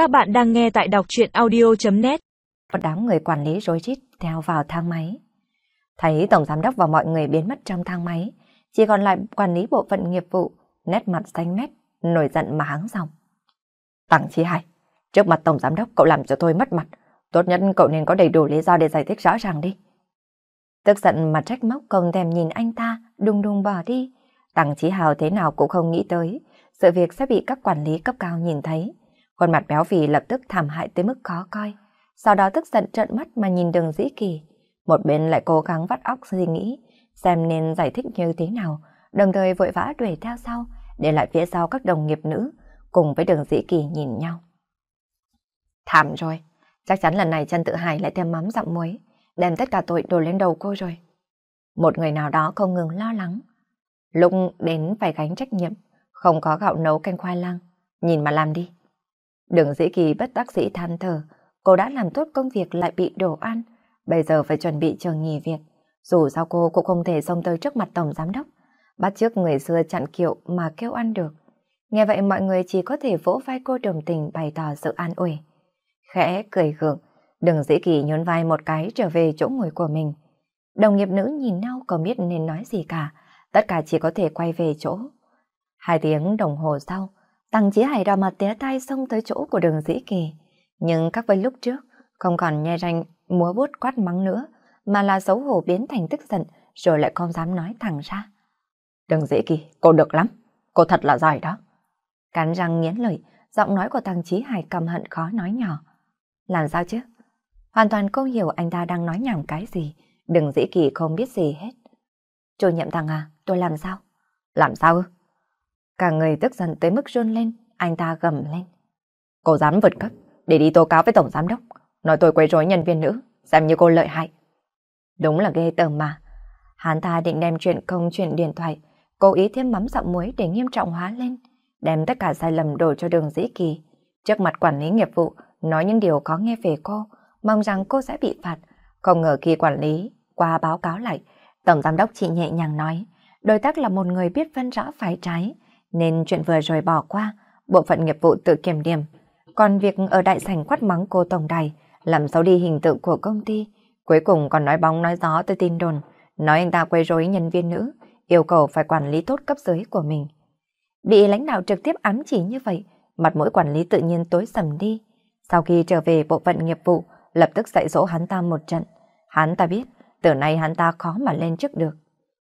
Các bạn đang nghe tại đọc truyện audio.net Một đám người quản lý rối rít theo vào thang máy. Thấy Tổng Giám đốc và mọi người biến mất trong thang máy, chỉ còn lại quản lý bộ phận nghiệp vụ, nét mặt xanh mét, nổi giận mà hắng giọng. Tặng Chí Hải, trước mặt Tổng Giám đốc cậu làm cho tôi mất mặt. Tốt nhất cậu nên có đầy đủ lý do để giải thích rõ ràng đi. Tức giận mà trách móc không thèm nhìn anh ta, đùng đùng bỏ đi. Tặng Chí Hào thế nào cũng không nghĩ tới, sự việc sẽ bị các quản lý cấp cao nhìn thấy. Khuôn mặt béo phì lập tức thảm hại tới mức khó coi. Sau đó tức giận trợn mắt mà nhìn đường dĩ kỳ. Một bên lại cố gắng vắt óc suy nghĩ, xem nên giải thích như thế nào, đồng thời vội vã đuổi theo sau, để lại phía sau các đồng nghiệp nữ, cùng với đường dĩ kỳ nhìn nhau. Thảm rồi, chắc chắn lần này chân tự hài lại thêm mắm dặm muối, đem tất cả tội đổ lên đầu cô rồi. Một người nào đó không ngừng lo lắng. Lúc đến phải gánh trách nhiệm, không có gạo nấu canh khoai lang, nhìn mà làm đi đừng dĩ kỳ bất đắc dĩ than thở, cô đã làm tốt công việc lại bị đổ ăn, bây giờ phải chuẩn bị chờ nghỉ việc. Dù sao cô cũng không thể xông tới trước mặt tổng giám đốc, bắt trước người xưa chặn kiệu mà kêu ăn được. Nghe vậy mọi người chỉ có thể vỗ vai cô đồng tình bày tỏ sự an ủi. Khẽ cười gượng, đừng dĩ kỳ nhún vai một cái trở về chỗ ngồi của mình. Đồng nghiệp nữ nhìn nhau không biết nên nói gì cả, tất cả chỉ có thể quay về chỗ. Hai tiếng đồng hồ sau, Tăng Chí Hải đỏ mặt tía tay xông tới chỗ của đường dĩ kỳ. Nhưng các vây lúc trước, không còn nhe ranh, múa bút quát mắng nữa, mà là xấu hổ biến thành tức giận, rồi lại không dám nói thẳng ra. Đường dĩ kỳ, cô được lắm, cô thật là giỏi đó. Cắn răng nghiến lợi, giọng nói của Tăng Chí Hải cầm hận khó nói nhỏ. Làm sao chứ? Hoàn toàn không hiểu anh ta đang nói nhảm cái gì, đừng dĩ kỳ không biết gì hết. Chủ nhiệm thằng à, tôi làm sao? Làm sao ư? Cả người tức giận tới mức run lên, anh ta gầm lên. Cô dám vượt cấp, để đi tố cáo với Tổng Giám Đốc, nói tôi quấy rối nhân viên nữ, xem như cô lợi hại. Đúng là ghê tởm mà. Hắn ta định đem chuyện công chuyện điện thoại, cố ý thêm mắm dặm muối để nghiêm trọng hóa lên, đem tất cả sai lầm đổ cho đường dĩ kỳ. Trước mặt quản lý nghiệp vụ, nói những điều có nghe về cô, mong rằng cô sẽ bị phạt. Không ngờ khi quản lý qua báo cáo lại, Tổng Giám Đốc chỉ nhẹ nhàng nói, đối tác là một người biết phân rõ phải trái, nên chuyện vừa rồi bỏ qua, bộ phận nghiệp vụ tự kiểm điểm. Còn việc ở đại sảnh quát mắng cô tổng đài, làm xấu đi hình tượng của công ty, cuối cùng còn nói bóng nói gió tới tin đồn, nói anh ta quấy rối nhân viên nữ, yêu cầu phải quản lý tốt cấp dưới của mình. Bị lãnh đạo trực tiếp ám chỉ như vậy, mặt mũi quản lý tự nhiên tối sầm đi. Sau khi trở về bộ phận nghiệp vụ, lập tức dạy dỗ hắn ta một trận. Hắn ta biết, từ nay hắn ta khó mà lên chức được.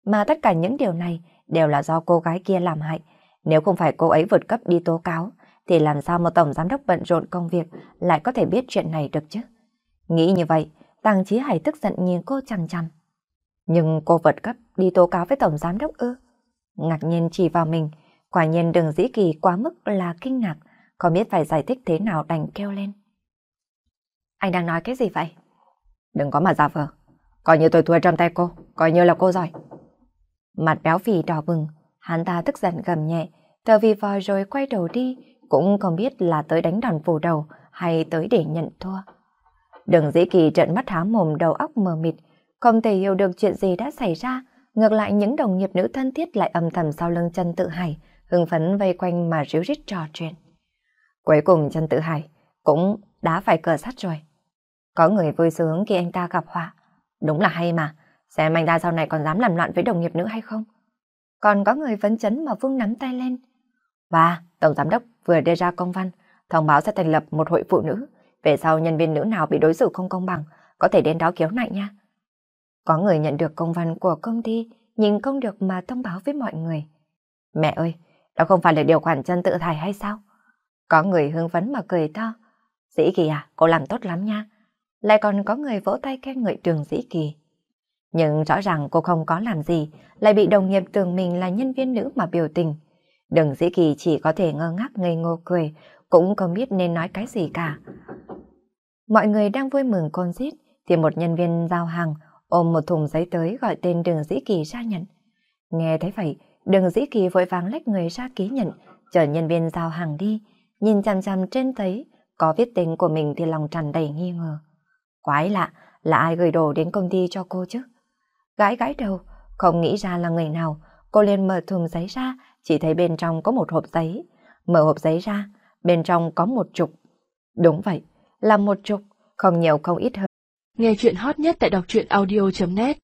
Mà tất cả những điều này đều là do cô gái kia làm hại, nếu không phải cô ấy vượt cấp đi tố cáo, thì làm sao một tổng giám đốc bận rộn công việc lại có thể biết chuyện này được chứ? Nghĩ như vậy, Tăng Chí Hải tức giận nhìn cô chằm chằm. Nhưng cô vượt cấp đi tố cáo với tổng giám đốc ư? Ngạc nhiên chỉ vào mình, quả nhiên đường dĩ kỳ quá mức là kinh ngạc, không biết phải giải thích thế nào đành kêu lên. Anh đang nói cái gì vậy? Đừng có mà giả vờ, coi như tôi thua trong tay cô, coi như là cô giỏi. Mặt béo phì đỏ bừng, Hắn ta tức giận gầm nhẹ, tờ vì vòi rồi quay đầu đi, cũng không biết là tới đánh đòn phủ đầu hay tới để nhận thua. Đường dĩ kỳ trận mắt há mồm đầu óc mờ mịt, không thể hiểu được chuyện gì đã xảy ra, ngược lại những đồng nghiệp nữ thân thiết lại âm thầm sau lưng chân tự hải, hưng phấn vây quanh mà ríu rít trò chuyện. Cuối cùng chân tự hải cũng đã phải cờ sắt rồi. Có người vui sướng khi anh ta gặp họa. Đúng là hay mà, xem anh ta sau này còn dám làm loạn với đồng nghiệp nữ hay không còn có người vấn chấn mà Vương nắm tay lên. Và Tổng Giám đốc vừa đưa ra công văn, thông báo sẽ thành lập một hội phụ nữ. Về sau nhân viên nữ nào bị đối xử không công bằng, có thể đến đó khiếu nại nha. Có người nhận được công văn của công ty, nhìn không được mà thông báo với mọi người. Mẹ ơi, đó không phải là điều khoản chân tự thải hay sao? Có người hưng phấn mà cười to. Dĩ kỳ à, cô làm tốt lắm nha. Lại còn có người vỗ tay khen ngợi trường dĩ kỳ. Nhưng rõ ràng cô không có làm gì, lại bị đồng nghiệp tưởng mình là nhân viên nữ mà biểu tình. Đừng dĩ kỳ chỉ có thể ngơ ngác ngây ngô cười, cũng không biết nên nói cái gì cả. Mọi người đang vui mừng con giết, thì một nhân viên giao hàng ôm một thùng giấy tới gọi tên đường dĩ kỳ ra nhận. Nghe thấy vậy, đường dĩ kỳ vội vàng lách người ra ký nhận, chờ nhân viên giao hàng đi, nhìn chằm chằm trên thấy có viết tên của mình thì lòng tràn đầy nghi ngờ. Quái lạ, là ai gửi đồ đến công ty cho cô chứ? Gãi gãi đầu, không nghĩ ra là người nào, cô liền mở thùng giấy ra, chỉ thấy bên trong có một hộp giấy. Mở hộp giấy ra, bên trong có một chục Đúng vậy, là một chục, không nhiều không ít hơn. Nghe chuyện hot nhất tại đọc truyện audio.net